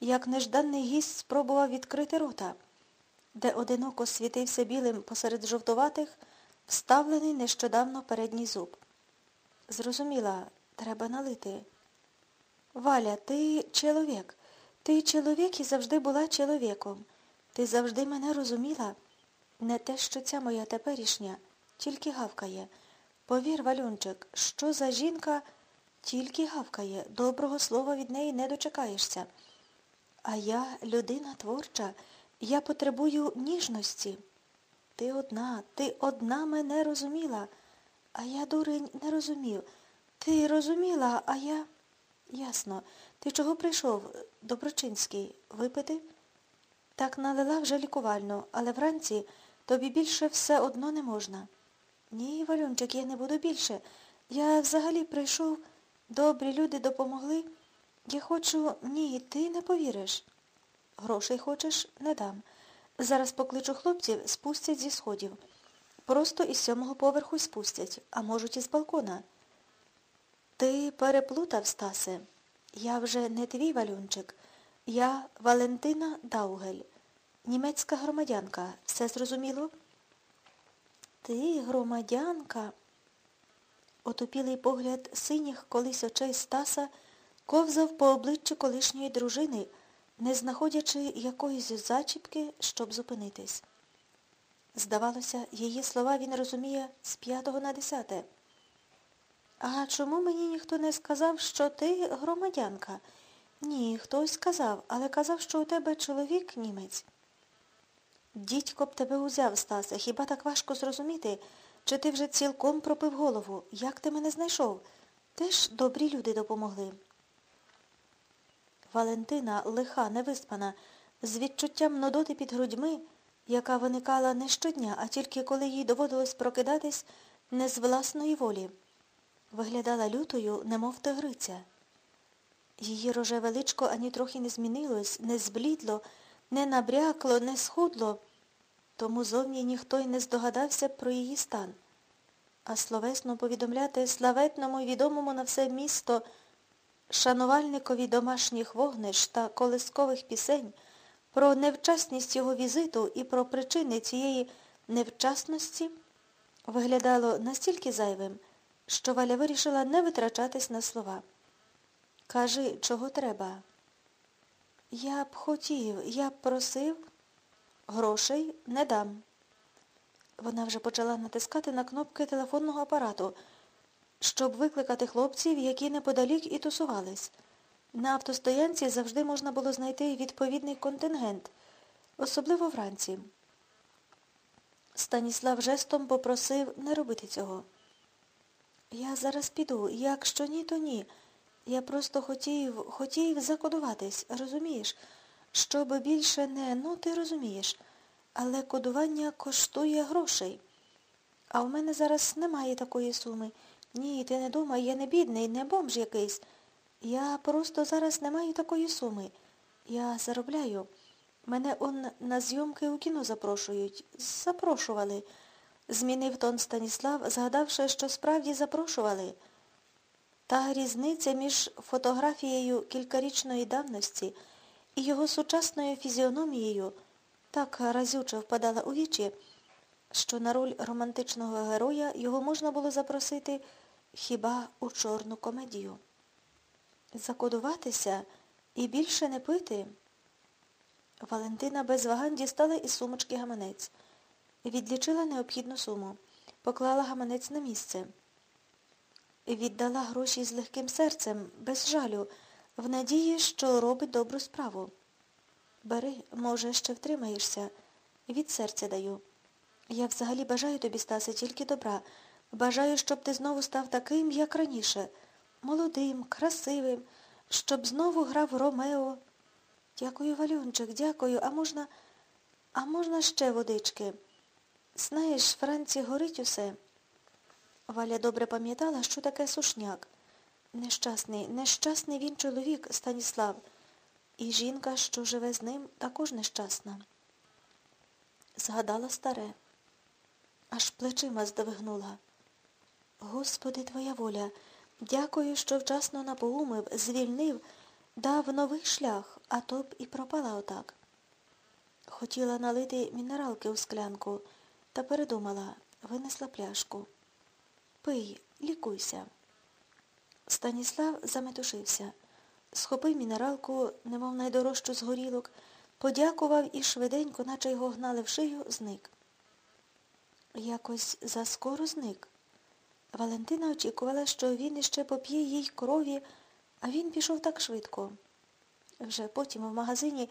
як нежданий гість спробував відкрити рота, де одиноко світився білим посеред жовтуватих, вставлений нещодавно передній зуб. Зрозуміла, треба налити. Валя, ти чоловік. Ти чоловік і завжди була чоловіком. Ти завжди мене розуміла. Не те, що ця моя теперішня, тільки гавкає. Повір, Валюнчик, що за жінка тільки гавкає, доброго слова від неї не дочекаєшся. А я людина творча, я потребую ніжності. Ти одна, ти одна мене розуміла, а я, дурень, не розумів. Ти розуміла, а я... Ясно. Ти чого прийшов, Доброчинський, випити? Так налила вже лікувально, але вранці тобі більше все одно не можна. Ні, Валюнчик, я не буду більше. Я взагалі прийшов, добрі люди допомогли. Я хочу... Ні, ти не повіриш. Грошей хочеш? Не дам. Зараз покличу хлопців, спустять зі сходів. Просто із сьомого поверху спустять, а можуть із балкона. Ти переплутав, Стасе. Я вже не твій валюнчик. Я Валентина Даугель, німецька громадянка. Все зрозуміло? Ти, громадянка. Отупілий погляд синіх колись очей Стаса ковзав по обличчю колишньої дружини, не знаходячи якоїсь зачіпки, щоб зупинитись. Здавалося, її слова він розуміє з п'ятого на десяте. А чому мені ніхто не сказав, що ти громадянка? Ні, хтось сказав, але казав, що у тебе чоловік німець. Дідько б тебе узяв, Стасе, хіба так важко зрозуміти, чи ти вже цілком пропив голову? Як ти мене знайшов? Теж добрі люди допомогли. Валентина, лиха, невиспана, з відчуттям нудоти під грудьми, яка виникала не щодня, а тільки коли їй доводилось прокидатись не з власної волі, виглядала лютою, немов тигриця. Її рожеве личко ані трохи не змінилось, не зблідло, не набрякло, не схудло, тому зовні ніхто й не здогадався про її стан. А словесно повідомляти славетному і відомому на все місто шанувальникові домашніх вогнищ та колискових пісень про невчасність його візиту і про причини цієї невчасності виглядало настільки зайвим, що Валя вирішила не витрачатись на слова. Кажи, чого треба. Я б хотів, я б просив, грошей не дам. Вона вже почала натискати на кнопки телефонного апарату, щоб викликати хлопців, які неподалік і тусувались. На автостоянці завжди можна було знайти відповідний контингент, особливо вранці. Станіслав жестом попросив не робити цього. Я зараз піду, якщо ні, то ні. Я просто хотів, хотів закодуватись, розумієш? Щоб більше не, ну ти розумієш. Але кодування коштує грошей. А в мене зараз немає такої суми. Ні, ти не думай, я не бідний, не бомж якийсь. Я просто зараз не маю такої суми. Я заробляю. Мене он на зйомки у кіно запрошують. Запрошували. Змінив тон Станіслав, згадавши, що справді запрошували. Та різниця між фотографією кількарічної давності і його сучасною фізіономією так разюче впадала у вічі, що на роль романтичного героя його можна було запросити хіба у чорну комедію. Закодуватися і більше не пити. Валентина без вагань дістала із сумочки гаманець. Відлічила необхідну суму. Поклала гаманець на місце. Віддала гроші з легким серцем, без жалю, в надії, що робить добру справу. Бери, може, ще втримаєшся. Від серця даю. Я взагалі бажаю тобі, Стасе, тільки добра. Бажаю, щоб ти знову став таким, як раніше, молодим, красивим, щоб знову грав Ромео. Дякую, Валюнчик, дякую. А можна, а можна ще водички? Знаєш, Франці горить усе. Валя добре пам'ятала, що таке сушняк. Нещасний, нещасний він чоловік, Станіслав. І жінка, що живе з ним, також нещасна. Згадала старе, аж плечима здвигнула. Господи, твоя воля, дякую, що вчасно напоумив, звільнив, дав новий шлях, а то б і пропала отак. Хотіла налити мінералки у склянку, та передумала, винесла пляшку. Пий, лікуйся. Станіслав заметушився, схопив мінералку, немов найдорожчу з горілок, подякував і швиденько, наче його гнали в шию, зник. Якось заскоро зник. Валентина очікувала, що він іще поп'є їй крові, а він пішов так швидко. Вже потім в магазині